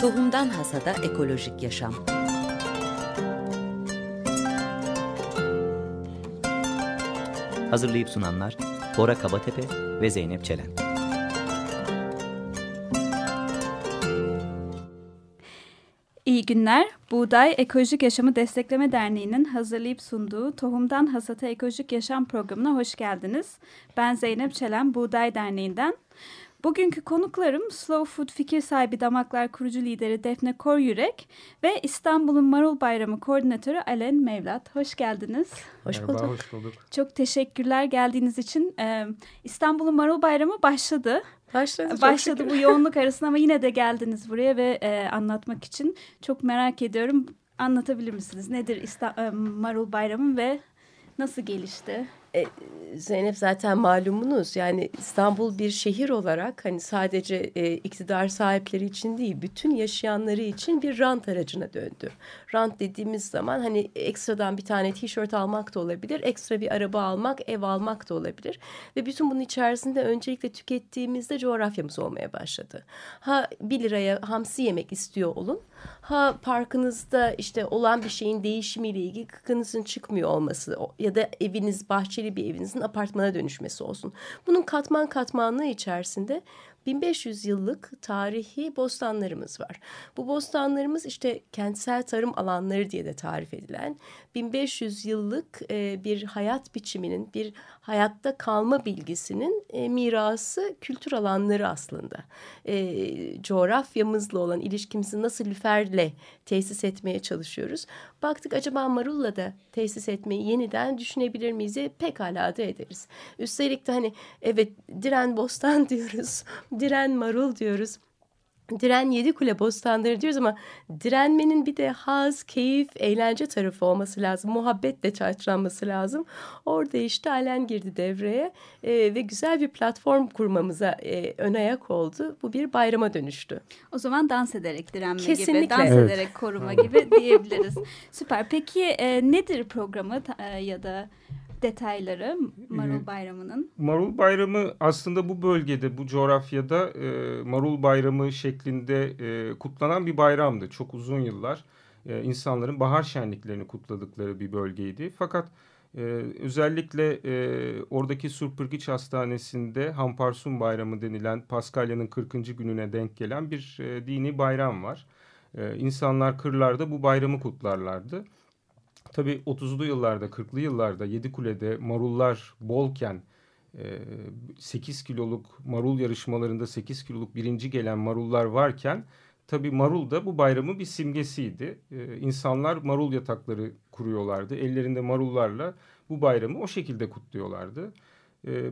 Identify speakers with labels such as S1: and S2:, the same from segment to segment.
S1: Tohumdan Hasada Ekolojik Yaşam
S2: Hazırlayıp sunanlar Bora Kabatepe ve Zeynep Çelen.
S3: İyi günler. Buğday Ekolojik Yaşamı Destekleme Derneği'nin hazırlayıp sunduğu Tohumdan Hasata Ekolojik Yaşam programına hoş geldiniz. Ben Zeynep Çelen, Buğday Derneği'nden. Bugünkü konuklarım Slow Food fikir sahibi Damaklar kurucu lideri Defne Koryürek ve İstanbul'un Marul Bayramı koordinatörü Alen Mevlat. Hoş geldiniz.
S4: Hoş bulduk. Merhaba, hoş bulduk.
S3: Çok teşekkürler geldiğiniz için. Ee, İstanbul'un Marul Bayramı başladı.
S4: Başladı.
S3: Başladı bu yoğunluk arasında ama yine de geldiniz buraya ve e, anlatmak için. Çok merak ediyorum. Anlatabilir misiniz? Nedir İsta e, Marul Bayramı ve nasıl gelişti?
S4: E, Zeynep zaten malumunuz yani İstanbul bir şehir olarak hani sadece e, iktidar sahipleri için değil bütün yaşayanları için bir rant aracına döndü. Rant dediğimiz zaman hani ekstradan bir tane tişört almak da olabilir, ekstra bir araba almak, ev almak da olabilir. Ve bütün bunun içerisinde öncelikle tükettiğimizde coğrafyamız olmaya başladı. Ha bir liraya hamsi yemek istiyor olun, ha parkınızda işte olan bir şeyin değişimiyle ilgili kıkınızın çıkmıyor olması ya da eviniz bahçeli bir evinizin apartmana dönüşmesi olsun. Bunun katman katmanlığı içerisinde 1500 yıllık tarihi bostanlarımız var. Bu bostanlarımız işte kentsel tarım alanları diye de tarif edilen 1500 yıllık e, bir hayat biçiminin, bir hayatta kalma bilgisinin e, mirası kültür alanları aslında. E, coğrafyamızla olan ilişkimizi nasıl lüferle tesis etmeye çalışıyoruz. Baktık acaba Marulla da tesis etmeyi yeniden düşünebilir miyiz? Pekala da ederiz. Üstelik de hani evet diren bostan diyoruz, diren marul diyoruz diren yedi kule bostanları diyoruz ama direnmenin bir de haz, keyif, eğlence tarafı olması lazım. Muhabbetle çarçlanması lazım. Orada işte Alen girdi devreye e, ve güzel bir platform kurmamıza e, ön ayak oldu. Bu bir bayrama dönüştü.
S3: O zaman dans ederek direnme
S4: Kesinlikle.
S3: gibi, dans evet. ederek koruma gibi diyebiliriz. Süper. Peki e, nedir programı e, ya da detayları Marul Bayramı'nın?
S5: Marul Bayramı aslında bu bölgede, bu coğrafyada e, Marul Bayramı şeklinde e, kutlanan bir bayramdı. Çok uzun yıllar e, insanların bahar şenliklerini kutladıkları bir bölgeydi. Fakat e, özellikle e, oradaki Surpırgiç Hastanesi'nde Hamparsun Bayramı denilen Paskalya'nın 40. gününe denk gelen bir e, dini bayram var. E, insanlar kırlarda bu bayramı kutlarlardı. Tabii 30'lu yıllarda, 40'lı yıllarda Yedikule'de marullar bolken 8 kiloluk marul yarışmalarında 8 kiloluk birinci gelen marullar varken tabii marul da bu bayramın bir simgesiydi. İnsanlar marul yatakları kuruyorlardı. Ellerinde marullarla bu bayramı o şekilde kutluyorlardı.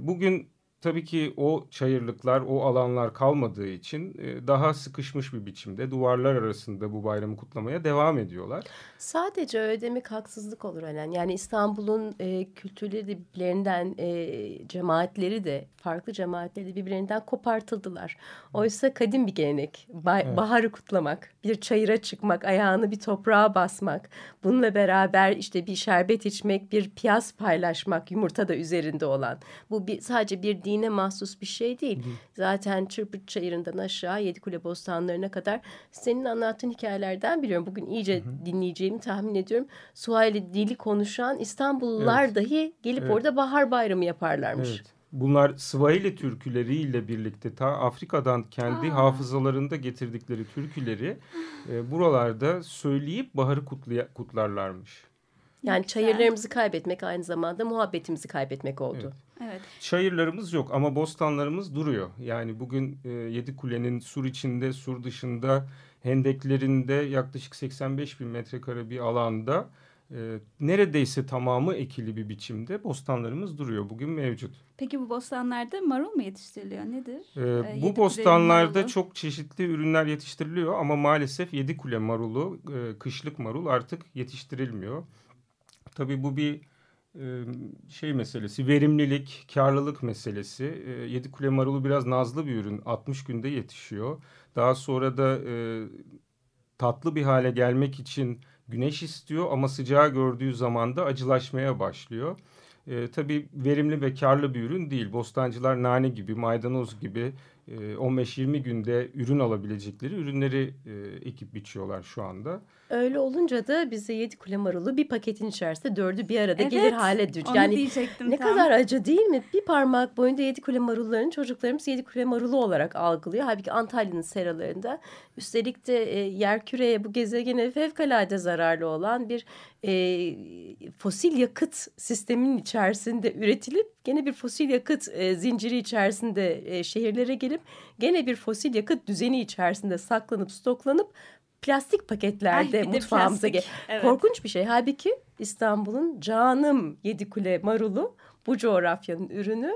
S5: Bugün tabii ki o çayırlıklar, o alanlar kalmadığı için e, daha sıkışmış bir biçimde duvarlar arasında bu bayramı kutlamaya devam ediyorlar.
S4: Sadece öyle demek haksızlık olur Alen. Yani İstanbul'un e, kültürleri de birbirlerinden, e, cemaatleri de, farklı cemaatleri de birbirlerinden kopartıldılar. Oysa kadim bir gelenek. Ba evet. Baharı kutlamak, bir çayıra çıkmak, ayağını bir toprağa basmak. Bununla beraber işte bir şerbet içmek, bir piyaz paylaşmak, yumurta da üzerinde olan. Bu bir, sadece bir dine mahsus bir şey değil. Hı. Zaten Çırpıç Çayırı'ndan aşağı Yedikule Bostanları'na kadar senin anlattığın hikayelerden biliyorum. Bugün iyice hı dinleyeceğimi tahmin ediyorum. Suayli dili konuşan İstanbullular evet. dahi gelip evet. orada bahar bayramı yaparlarmış. Evet.
S5: Bunlar Swahili türküleriyle birlikte ta Afrika'dan kendi Aa. hafızalarında getirdikleri türküleri e, buralarda söyleyip baharı kutlarlarmış.
S4: Yani çayırlarımızı kaybetmek aynı zamanda muhabbetimizi kaybetmek oldu.
S3: Evet. Evet.
S5: Çayırlarımız yok ama bostanlarımız duruyor. Yani bugün e, Yedi Kule'nin sur içinde, sur dışında, hendeklerinde yaklaşık 85 bin metrekare bir alanda e, neredeyse tamamı ekili bir biçimde bostanlarımız duruyor. Bugün mevcut.
S3: Peki bu bostanlarda marul mu yetiştiriliyor? Nedir?
S5: Ee, bu bostanlarda marulu. çok çeşitli ürünler yetiştiriliyor ama maalesef Yedi Kule marulu, e, kışlık marul artık yetiştirilmiyor. Tabii bu bir şey meselesi, verimlilik, karlılık meselesi. Yedi kule marulu biraz nazlı bir ürün. 60 günde yetişiyor. Daha sonra da tatlı bir hale gelmek için güneş istiyor ama sıcağı gördüğü zaman da acılaşmaya başlıyor. E, tabii verimli ve karlı bir ürün değil. Bostancılar nane gibi, maydanoz gibi 15-20 günde ürün alabilecekleri ürünleri ekip biçiyorlar şu anda.
S4: Öyle olunca da bize yedi kule marulu bir paketin içerisinde dördü bir arada evet, gelir hale düşüyor. Yani
S3: diyecektim
S4: ne
S3: tam.
S4: kadar acı değil mi? Bir parmak boyunda yedi kule marullarını çocuklarımız yedi kule marulu olarak algılıyor. Halbuki Antalya'nın seralarında üstelik de e, yer küreye bu gezegene fevkalade zararlı olan bir e, fosil yakıt sisteminin içerisinde üretilip gene bir fosil yakıt e, zinciri içerisinde e, şehirlere gelip gene bir fosil yakıt düzeni içerisinde saklanıp stoklanıp plastik paketlerde Ay, mutfağımıza gel. Evet. Korkunç bir şey. Halbuki İstanbul'un canım yedi kule marulu bu coğrafyanın ürünü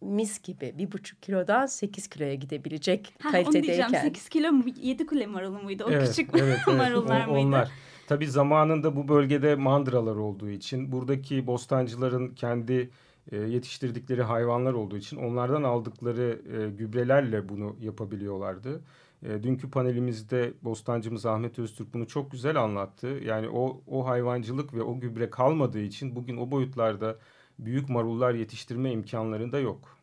S4: mis gibi bir buçuk kilodan sekiz kiloya gidebilecek ha, kalitedeyken. Onu diyeceğim
S3: sekiz kilo mu yedi kule marulu muydu? O evet, küçük evet, evet. marullar
S5: o,
S3: mıydı?
S5: Onlar. Tabii zamanında bu bölgede mandıralar olduğu için buradaki bostancıların kendi e, yetiştirdikleri hayvanlar olduğu için onlardan aldıkları e, gübrelerle bunu yapabiliyorlardı. E, dünkü panelimizde bostancımız Ahmet Öztürk bunu çok güzel anlattı. Yani o, o hayvancılık ve o gübre kalmadığı için bugün o boyutlarda büyük marullar yetiştirme imkanlarında yok.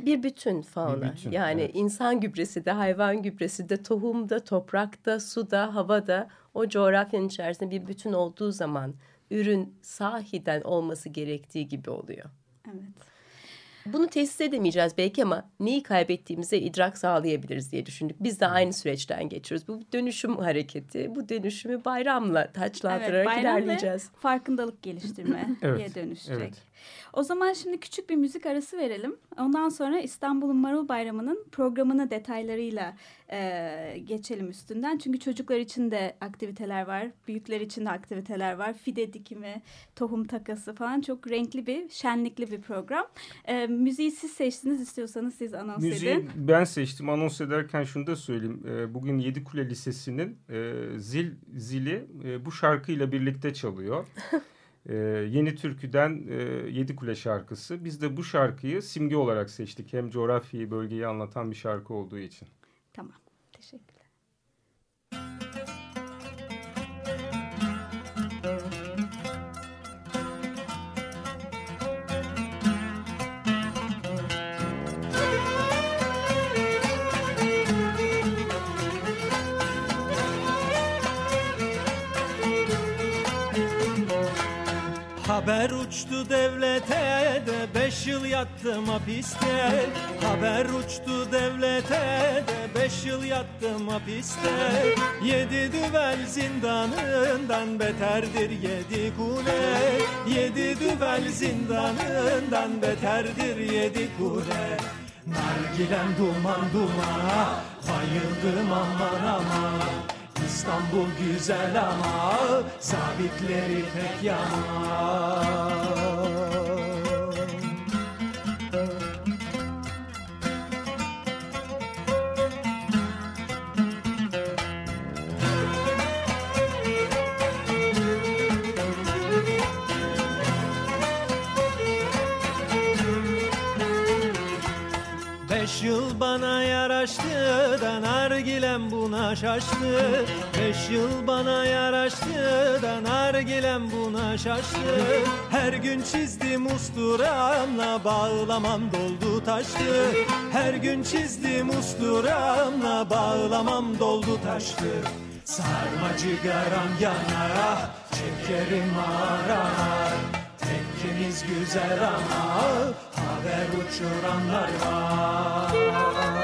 S4: Bir bütün fauna. Bir bütün, yani evet. insan gübresi de, hayvan gübresi de, tohumda, toprakta, suda, havada o coğrafyanın içerisinde bir bütün olduğu zaman ürün sahiden olması gerektiği gibi oluyor.
S3: Evet.
S4: Bunu tesis edemeyeceğiz belki ama neyi kaybettiğimize idrak sağlayabiliriz diye düşündük. Biz de aynı süreçten geçiyoruz. Bu dönüşüm hareketi, bu dönüşümü bayramla taçlandırarak evet, bayram ilerleyeceğiz.
S3: farkındalık geliştirmeye evet, dönüşecek. Evet. O zaman şimdi küçük bir müzik arası verelim. Ondan sonra İstanbul'un Marul Bayramı'nın programını detaylarıyla e, geçelim üstünden. Çünkü çocuklar için de aktiviteler var, büyükler için de aktiviteler var. Fide dikimi, tohum takası falan çok renkli bir, şenlikli bir program. E, müziği siz seçtiniz istiyorsanız siz anons müziği edin.
S5: Müziği ben seçtim. Anons ederken şunu da söyleyeyim. E, bugün Yedikule Lisesi'nin e, zil zili e, bu şarkıyla birlikte çalıyor. e, Yeni Türkü'den e, Yedi Kule şarkısı. Biz de bu şarkıyı simge olarak seçtik. Hem coğrafyayı, bölgeyi anlatan bir şarkı olduğu için.
S3: Tamam, teşekkür
S6: Haber uçtu devlete de beş yıl yattım hapiste. Haber uçtu devlete de beş yıl yattım hapiste. Yedi düvel zindanından beterdir yedi kule. Yedi düvel zindanından beterdir yedi kule. Nargilem duman dumana bayıldım aman aman İstanbul güzel ama sabitleri pek yaman Beş yıl bana yaraştı da nargilem buna şaştı. Beş yıl bana yaraştı da nargilem buna şaştı. Her gün çizdim usturamla bağlamam doldu taştı. Her gün çizdim usturamla bağlamam doldu taştı. Sarmacı garam yanar çekerim arar Tekkeniz güzel ama haber uçuranlar var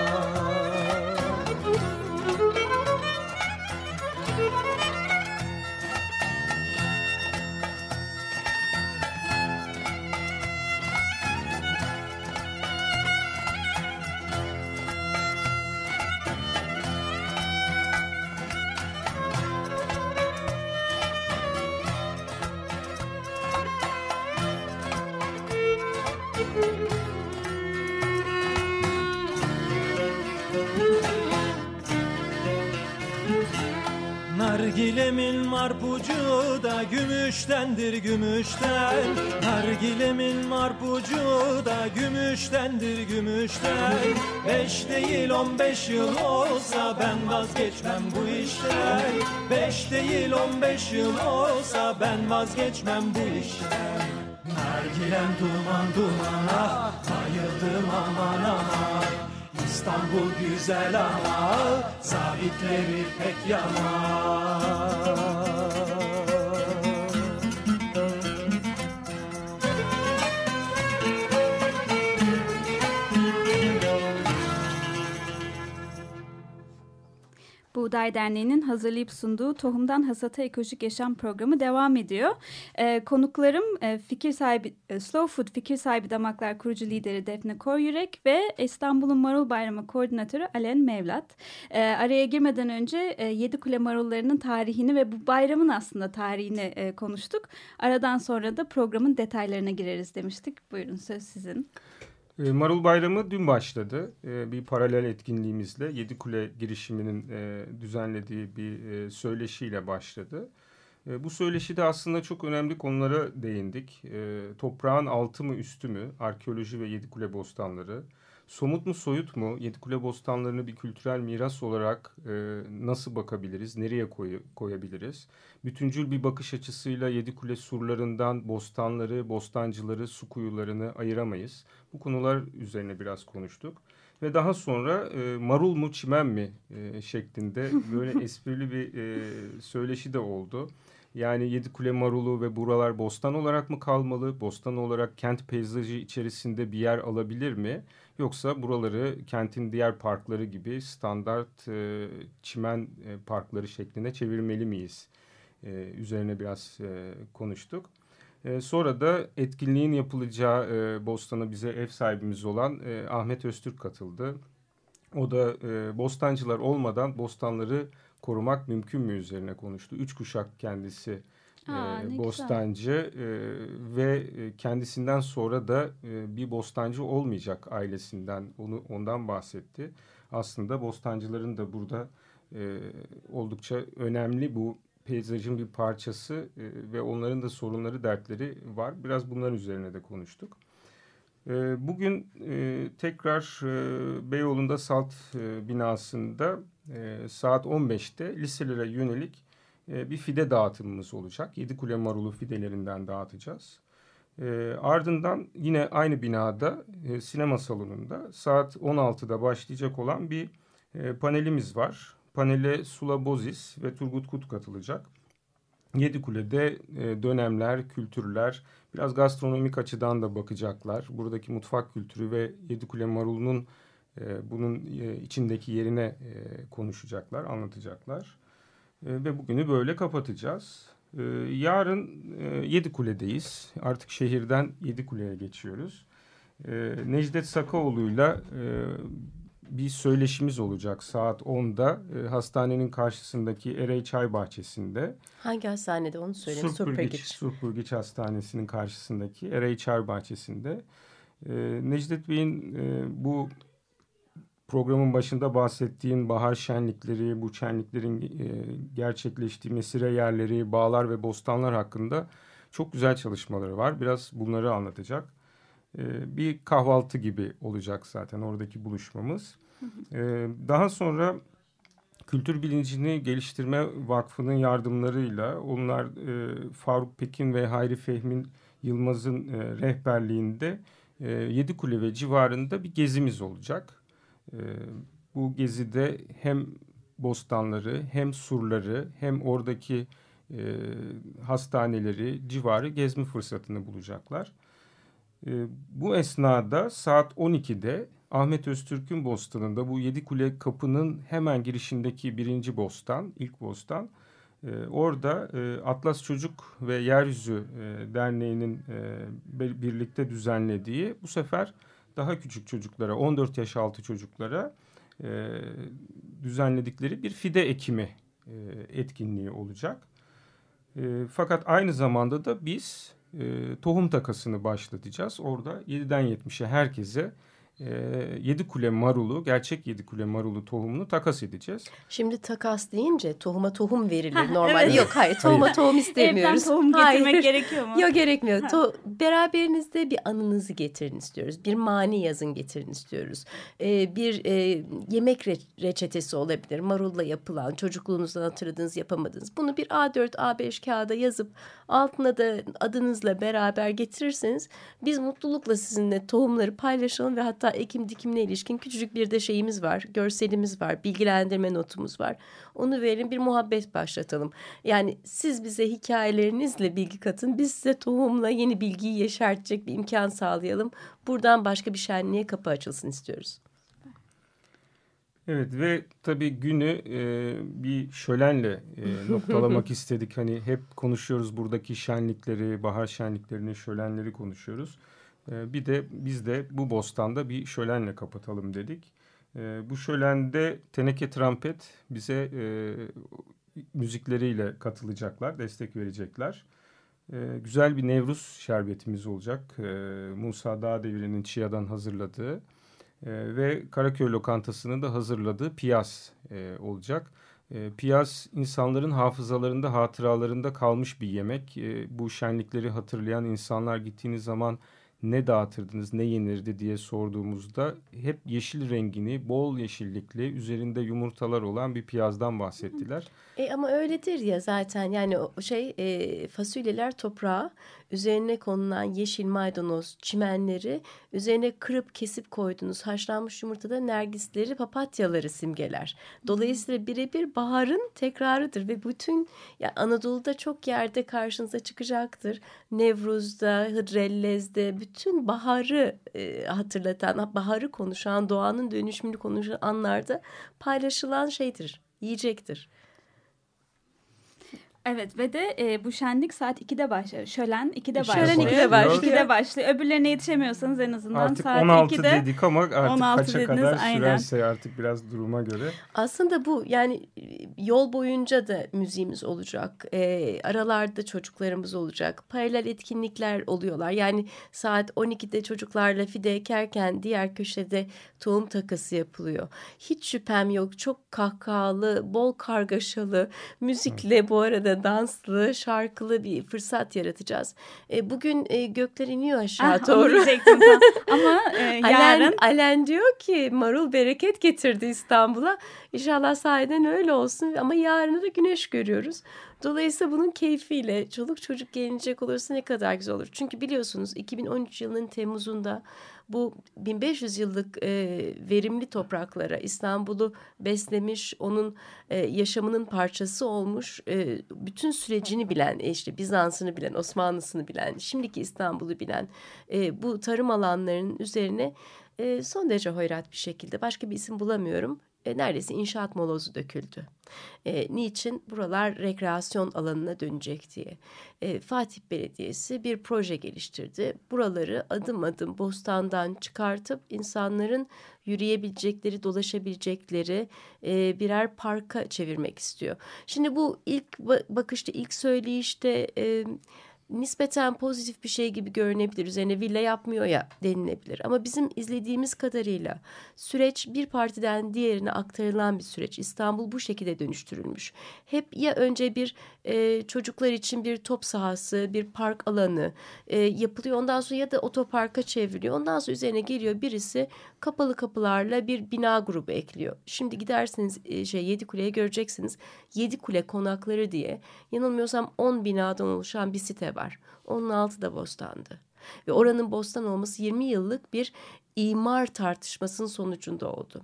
S6: Nargilemin marpucu da gümüştendir gümüşten. Nargilemin marpucu da gümüştendir gümüşten. Beş değil on beş yıl olsa ben vazgeçmem bu işten. Beş değil on beş yıl olsa ben vazgeçmem bu işten. Nargilem duman duman ah bayıldım aman aman. İstanbul güzel ama Sahipleri pek yaman
S3: Buğday Derneği'nin hazırlayıp sunduğu Tohumdan Hasata Ekolojik Yaşam programı devam ediyor. Ee, konuklarım e, fikir sahibi, e, Slow Food fikir sahibi damaklar kurucu lideri Defne Koryürek ve İstanbul'un Marul Bayramı koordinatörü Alen Mevlat. Ee, araya girmeden önce e, Yedikule marullarının tarihini ve bu bayramın aslında tarihini e, konuştuk. Aradan sonra da programın detaylarına gireriz demiştik. Buyurun söz sizin.
S5: E, Marul Bayramı dün başladı. E, bir paralel etkinliğimizle Yedikule girişiminin e, düzenlediği bir söyleşiyle başladı. Bu söyleşide aslında çok önemli konulara değindik. Toprağın altı mı üstü mü, arkeoloji ve Yedikule bostanları, somut mu soyut mu, Yedikule bostanlarını bir kültürel miras olarak nasıl bakabiliriz, nereye koy, koyabiliriz? Bütüncül bir bakış açısıyla Yedikule surlarından bostanları, bostancıları, su kuyularını ayıramayız. Bu konular üzerine biraz konuştuk. Ve daha sonra e, marul mu çimen mi e, şeklinde böyle esprili bir e, söyleşi de oldu. Yani Yedikule marulu ve buralar bostan olarak mı kalmalı? Bostan olarak kent peyzajı içerisinde bir yer alabilir mi? Yoksa buraları kentin diğer parkları gibi standart e, çimen e, parkları şeklinde çevirmeli miyiz? E, üzerine biraz e, konuştuk. E, sonra da etkinliğin yapılacağı e, Bostan'a bize ev sahibimiz olan e, Ahmet Öztürk katıldı. O da e, bostancılar olmadan bostanları korumak mümkün mü üzerine konuştu. Üç kuşak kendisi Aa, e, bostancı e, ve e, kendisinden sonra da e, bir bostancı olmayacak ailesinden onu ondan bahsetti. Aslında bostancıların da burada e, oldukça önemli bu peyzajın bir parçası e, ve onların da sorunları, dertleri var. Biraz bunların üzerine de konuştuk. E, bugün e, tekrar e, Beyoğlu'nda Salt e, binasında e, saat 15'te liselere yönelik bir fide dağıtımımız olacak. Yedi Kule Marulu fidelerinden dağıtacağız. E, ardından yine aynı binada e, sinema salonunda saat 16'da başlayacak olan bir e, panelimiz var. Panele Sula Bozis ve Turgut Kut katılacak. Yedikule'de e, dönemler, kültürler, biraz gastronomik açıdan da bakacaklar. Buradaki mutfak kültürü ve Yedikule Marulu'nun e, bunun e, içindeki yerine konuşacaklar, anlatacaklar. E, ve bugünü böyle kapatacağız. E, yarın e, Yedikule'deyiz. Artık şehirden Yedikule'ye geçiyoruz. E, Necdet Sakaoğlu'yla e, bir söyleşimiz olacak saat 10'da e, hastanenin karşısındaki Erey Çay Bahçesi'nde.
S4: Hangi hastanede onu söyleyeyim.
S5: Surpurgiç. Surpurgiç Hastanesi'nin karşısındaki Erey Çay Bahçesi'nde. E, Necdet Bey'in e, bu programın başında bahsettiğin bahar şenlikleri, bu şenliklerin e, gerçekleştiği mesire yerleri, bağlar ve bostanlar hakkında çok güzel çalışmaları var. Biraz bunları anlatacak. Ee, bir kahvaltı gibi olacak zaten oradaki buluşmamız. Ee, daha sonra Kültür Bilincini Geliştirme Vakfı'nın yardımlarıyla onlar e, Faruk Pekin ve Hayri Fehmin Yılmaz'ın e, rehberliğinde e, Yedikule ve civarında bir gezimiz olacak. Bu gezide hem bostanları hem surları hem oradaki hastaneleri civarı gezme fırsatını bulacaklar. E, bu esnada saat 12'de Ahmet Öztürk'ün bostanında bu Yedi Kule kapının hemen girişindeki birinci bostan, ilk bostan. E, orada e, Atlas Çocuk ve Yeryüzü e, Derneği'nin e, birlikte düzenlediği bu sefer daha küçük çocuklara, 14 yaş altı çocuklara e, düzenledikleri bir fide ekimi e, etkinliği olacak. E, fakat aynı zamanda da biz e, tohum takasını başlatacağız. Orada 7'den 70'e herkese yedi kule marulu, gerçek yedi kule marulu tohumunu takas edeceğiz.
S4: Şimdi takas deyince tohuma tohum verilir normalde. Evet. Yok hayır tohuma hayır. tohum istemiyoruz.
S3: Evden tohum getirmek hayır. gerekiyor mu?
S4: Yok gerekmiyor. To beraberinizde bir anınızı getirin istiyoruz. Bir mani yazın getirin istiyoruz. Ee, bir e, yemek re reçetesi olabilir. Marulla yapılan, çocukluğunuzdan hatırladığınız yapamadığınız. Bunu bir A4, A5 kağıda yazıp altına da adınızla beraber getirirseniz biz mutlulukla sizinle tohumları paylaşalım ve hatta ekim dikimine ilişkin küçücük bir de şeyimiz var. Görselimiz var. Bilgilendirme notumuz var. Onu verelim bir muhabbet başlatalım. Yani siz bize hikayelerinizle bilgi katın. Biz size tohumla yeni bilgiyi yeşertecek bir imkan sağlayalım. Buradan başka bir şenliğe kapı açılsın istiyoruz.
S5: Evet ve tabii günü e, bir şölenle e, noktalamak istedik. Hani hep konuşuyoruz buradaki şenlikleri, bahar şenliklerini, şölenleri konuşuyoruz. E, bir de biz de bu bostanda bir şölenle kapatalım dedik. E, bu şölende Teneke Trampet bize e, müzikleriyle katılacaklar, destek verecekler. E, güzel bir Nevruz şerbetimiz olacak. Musa Dağdevire'nin Çiğa'dan hazırladığı e, ve Karaköy Lokantası'nın da hazırladığı piyaz e, olacak. Piyaz insanların hafızalarında, hatıralarında kalmış bir yemek. Bu şenlikleri hatırlayan insanlar gittiğiniz zaman ne dağıtırdınız, ne yenirdi diye sorduğumuzda hep yeşil rengini, bol yeşillikli, üzerinde yumurtalar olan bir piyazdan bahsettiler.
S4: E ama öyledir ya zaten yani şey e, fasulyeler toprağa üzerine konulan yeşil maydanoz çimenleri üzerine kırıp kesip koydunuz haşlanmış yumurtada nergisleri papatyaları simgeler. Dolayısıyla birebir baharın tekrarıdır ve bütün ya Anadolu'da çok yerde karşınıza çıkacaktır. Nevruz'da, Hıdrellez'de bütün baharı e, hatırlatan, baharı konuşan, doğanın dönüşümünü konuşan anlarda paylaşılan şeydir, yiyecektir.
S3: Evet ve de e, bu şenlik saat 2'de başlıyor. Şölen 2'de başlıyor.
S4: Şölen 2'de başlıyor.
S3: 2'de başlıyor. Öbürlerine yetişemiyorsanız en azından
S5: artık
S3: saat
S5: 16
S3: 2'de.
S5: dedik ama artık
S3: 16
S5: kaça
S3: dediniz,
S5: kadar
S3: aynen.
S5: sürerse artık biraz duruma göre.
S4: Aslında bu yani yol boyunca da müziğimiz olacak. E, aralarda çocuklarımız olacak. Paralel etkinlikler oluyorlar. Yani saat 12'de çocuklarla fide ekerken diğer köşede tohum takası yapılıyor. Hiç şüphem yok. Çok kahkahalı, bol kargaşalı, müzikle bu arada danslı, şarkılı bir fırsat yaratacağız. E, bugün e, gökler iniyor aşağı
S3: Ah,
S4: doğru.
S3: Ama e, yarın
S4: Alen, Alen diyor ki marul bereket getirdi İstanbul'a. İnşallah sahiden öyle olsun ama yarını da güneş görüyoruz. Dolayısıyla bunun keyfiyle çoluk çocuk gelinecek olursa ne kadar güzel olur. Çünkü biliyorsunuz 2013 yılının Temmuz'unda bu 1500 yıllık e, verimli topraklara İstanbul'u beslemiş, onun e, yaşamının parçası olmuş, e, bütün sürecini bilen, e, işte Bizans'ını bilen, Osmanlısını bilen, şimdiki İstanbul'u bilen e, bu tarım alanlarının üzerine e, son derece hoyrat bir şekilde başka bir isim bulamıyorum. E, neredeyse inşaat molozu döküldü. E, niçin? Buralar rekreasyon alanına dönecek diye. E, Fatih Belediyesi bir proje geliştirdi. Buraları adım adım bostandan çıkartıp insanların yürüyebilecekleri, dolaşabilecekleri e, birer parka çevirmek istiyor. Şimdi bu ilk bakışta, ilk söyleyişte... E, nispeten pozitif bir şey gibi görünebilir. Üzerine villa yapmıyor ya denilebilir. Ama bizim izlediğimiz kadarıyla süreç bir partiden diğerine aktarılan bir süreç. İstanbul bu şekilde dönüştürülmüş. Hep ya önce bir e, çocuklar için bir top sahası, bir park alanı e, yapılıyor. Ondan sonra ya da otoparka çevriliyor. Ondan sonra üzerine geliyor birisi kapalı kapılarla bir bina grubu ekliyor. Şimdi giderseniz e, şey Yedikule'ye göreceksiniz. Yedikule konakları diye yanılmıyorsam 10 binadan oluşan bir site var. Onun altı da bostandı. Ve oranın bostan olması 20 yıllık bir imar tartışmasının sonucunda oldu.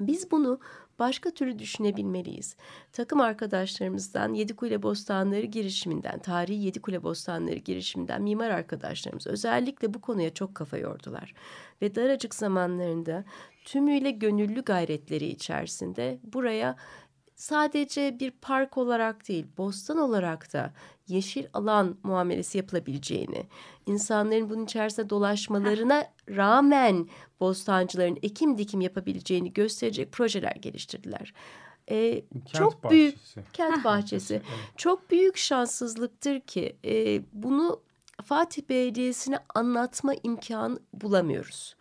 S4: Biz bunu başka türlü düşünebilmeliyiz. Takım arkadaşlarımızdan Yedikule Bostanları girişiminden, tarihi Yedikule Bostanları girişiminden mimar arkadaşlarımız özellikle bu konuya çok kafa yordular. Ve daracık zamanlarında tümüyle gönüllü gayretleri içerisinde buraya sadece bir park olarak değil, bostan olarak da yeşil alan muamelesi yapılabileceğini, insanların bunun içerisinde dolaşmalarına rağmen bostancıların ekim dikim yapabileceğini gösterecek projeler geliştirdiler. Ee, çok bahçesi. büyük kent bahçesi. evet. Çok büyük şanssızlıktır ki e, bunu Fatih Belediyesi'ne anlatma imkanı bulamıyoruz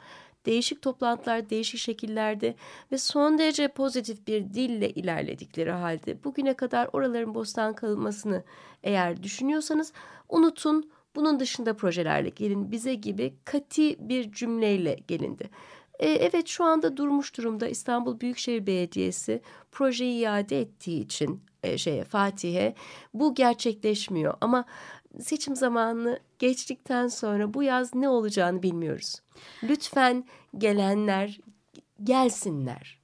S4: değişik toplantılar, değişik şekillerde ve son derece pozitif bir dille ilerledikleri halde bugüne kadar oraların bostan kalmasını eğer düşünüyorsanız unutun. Bunun dışında projelerle gelin bize gibi kati bir cümleyle gelindi. E, evet şu anda durmuş durumda İstanbul Büyükşehir Belediyesi projeyi iade ettiği için e, şeye Fatih'e bu gerçekleşmiyor ama seçim zamanını geçtikten sonra bu yaz ne olacağını bilmiyoruz. Lütfen gelenler gelsinler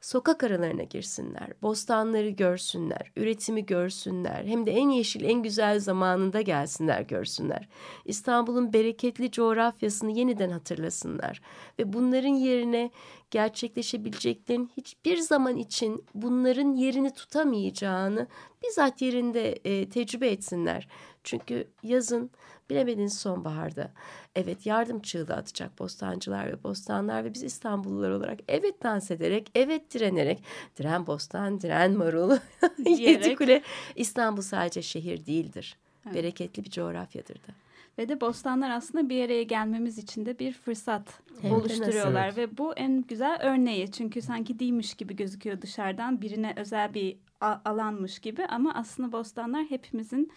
S4: sokak aralarına girsinler, bostanları görsünler, üretimi görsünler. Hem de en yeşil, en güzel zamanında gelsinler, görsünler. İstanbul'un bereketli coğrafyasını yeniden hatırlasınlar. Ve bunların yerine gerçekleşebileceklerin hiçbir zaman için bunların yerini tutamayacağını bizzat yerinde e, tecrübe etsinler. Çünkü yazın bilemediniz sonbaharda evet yardım çığlığı atacak bostancılar ve bostanlar ve biz İstanbullular olarak evet dans ederek, evet direnerek, diren bostan, diren marul, yedi kule İstanbul sadece şehir değildir. Evet. Bereketli bir coğrafyadır da.
S3: Ve de bostanlar aslında bir araya gelmemiz için de bir fırsat Hem oluşturuyorlar. Evet. Ve bu en güzel örneği. Çünkü sanki değilmiş gibi gözüküyor dışarıdan. Birine özel bir alanmış gibi. Ama aslında bostanlar hepimizin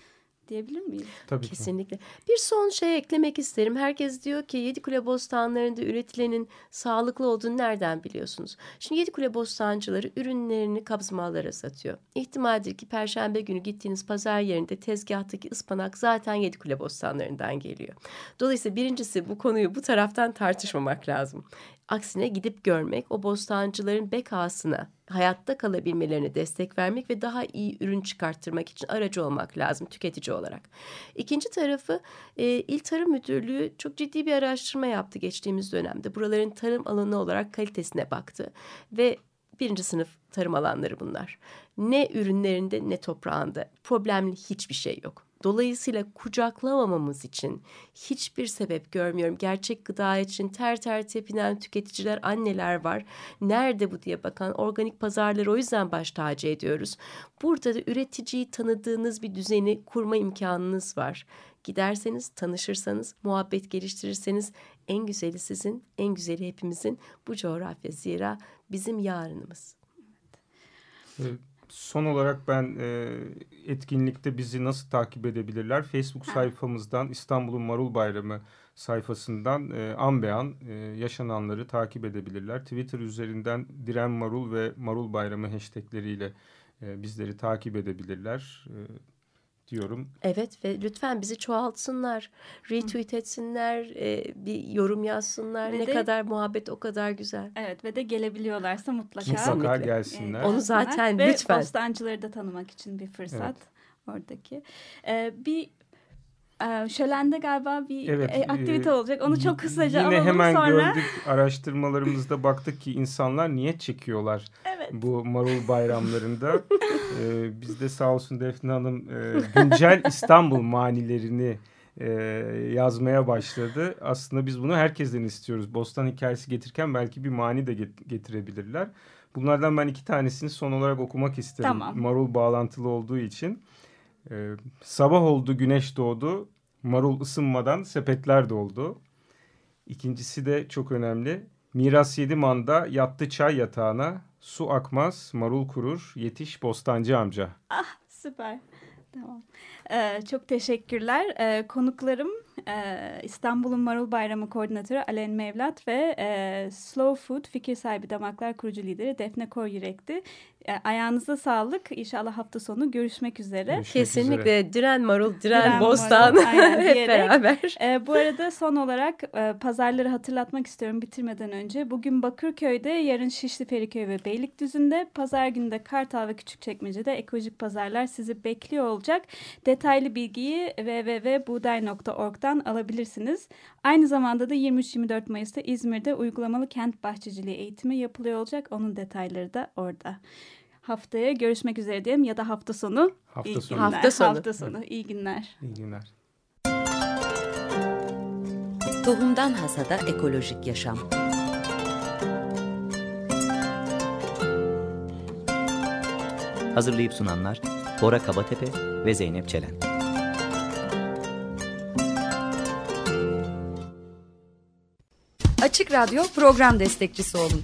S3: diyebilir miyiz?
S4: Tabii Kesinlikle. Ki. Bir son şey eklemek isterim. Herkes diyor ki Yedikule Bostanları'nda üretilenin sağlıklı olduğunu nereden biliyorsunuz? Şimdi Yedikule Bostancıları ürünlerini kabzmalara satıyor. İhtimaldir ki Perşembe günü gittiğiniz pazar yerinde tezgahtaki ıspanak zaten Yedikule Bostanları'ndan geliyor. Dolayısıyla birincisi bu konuyu bu taraftan tartışmamak lazım. Aksine gidip görmek, o bostancıların bekasına, hayatta kalabilmelerine destek vermek ve daha iyi ürün çıkarttırmak için aracı olmak lazım tüketici olarak. İkinci tarafı e, İl Tarım Müdürlüğü çok ciddi bir araştırma yaptı geçtiğimiz dönemde. Buraların tarım alanı olarak kalitesine baktı ve birinci sınıf tarım alanları bunlar. Ne ürünlerinde ne toprağında problemli hiçbir şey yok. Dolayısıyla kucaklamamamız için hiçbir sebep görmüyorum. Gerçek gıda için ter ter tepinen tüketiciler, anneler var. Nerede bu diye bakan organik pazarları o yüzden baş tacı ediyoruz. Burada da üreticiyi tanıdığınız bir düzeni kurma imkanınız var. Giderseniz, tanışırsanız, muhabbet geliştirirseniz en güzeli sizin, en güzeli hepimizin bu coğrafya. Zira bizim yarınımız.
S5: Evet son olarak ben e, etkinlikte bizi nasıl takip edebilirler? Facebook sayfamızdan İstanbul'un Marul Bayramı sayfasından e, an be an e, yaşananları takip edebilirler. Twitter üzerinden Diren Marul ve Marul Bayramı hashtagleriyle e, bizleri takip edebilirler. E, diyorum.
S4: Evet ve lütfen bizi çoğaltsınlar, retweet etsinler, e, bir yorum yazsınlar. Ve ne de, kadar muhabbet o kadar güzel.
S3: Evet ve de gelebiliyorlarsa mutlaka.
S5: Mutlaka gelsinler.
S4: Onu zaten ve lütfen.
S3: Ve bostancıları da tanımak için bir fırsat evet. oradaki. Ee, bir e, Şölende galiba bir evet, e, aktivite e, olacak. Onu çok kısaca
S5: yine
S3: alalım
S5: hemen
S3: sonra.
S5: gördük araştırmalarımızda baktık ki insanlar niyet çekiyorlar evet. Bu marul bayramlarında. ee, biz de sağ olsun Defne Hanım e, güncel İstanbul manilerini e, yazmaya başladı. Aslında biz bunu herkesten istiyoruz. Bostan hikayesi getirirken belki bir mani de getirebilirler. Bunlardan ben iki tanesini son olarak okumak isterim. Tamam. Marul bağlantılı olduğu için. Ee, sabah oldu, güneş doğdu. Marul ısınmadan sepetler doldu. İkincisi de çok önemli. Miras yedi manda yattı çay yatağına. Su akmaz, marul kurur, yetiş bostancı amca.
S3: Ah süper. Tamam. Ee, çok teşekkürler. Ee, konuklarım e, İstanbul'un Marul Bayramı Koordinatörü Alen Mevlat ve e, Slow Food Fikir Sahibi Damaklar kurucu lideri Defne Koryürek'ti. E, ayağınıza sağlık. İnşallah hafta sonu görüşmek üzere. Görüşmek
S4: Kesinlikle. Üzere. Diren Marul, Diren, diren Bostan. Marul, aynen, Hep beraber.
S3: E, bu arada son olarak e, pazarları hatırlatmak istiyorum bitirmeden önce. Bugün Bakırköy'de, yarın Şişli Feriköy ve Beylikdüzü'nde, pazar günü de Kartal ve Küçükçekmece'de ekolojik pazarlar sizi bekliyor olacak. Detaylı bilgiyi www.buğday.org'dan alabilirsiniz. Aynı zamanda da 23-24 Mayıs'ta İzmir'de uygulamalı kent bahçeciliği eğitimi yapılıyor olacak. Onun detayları da orada. Haftaya görüşmek üzere diyelim ya da hafta sonu.
S5: Hafta İyi
S3: sonu.
S5: Günler.
S3: Hafta sonu. Hafta sonu. Evet. İyi günler.
S5: İyi günler.
S1: Tohumdan Hasada Ekolojik Yaşam
S2: Hazırlayıp sunanlar Bora Kabatepe ve Zeynep Çelen.
S7: Açık Radyo program destekçisi olun.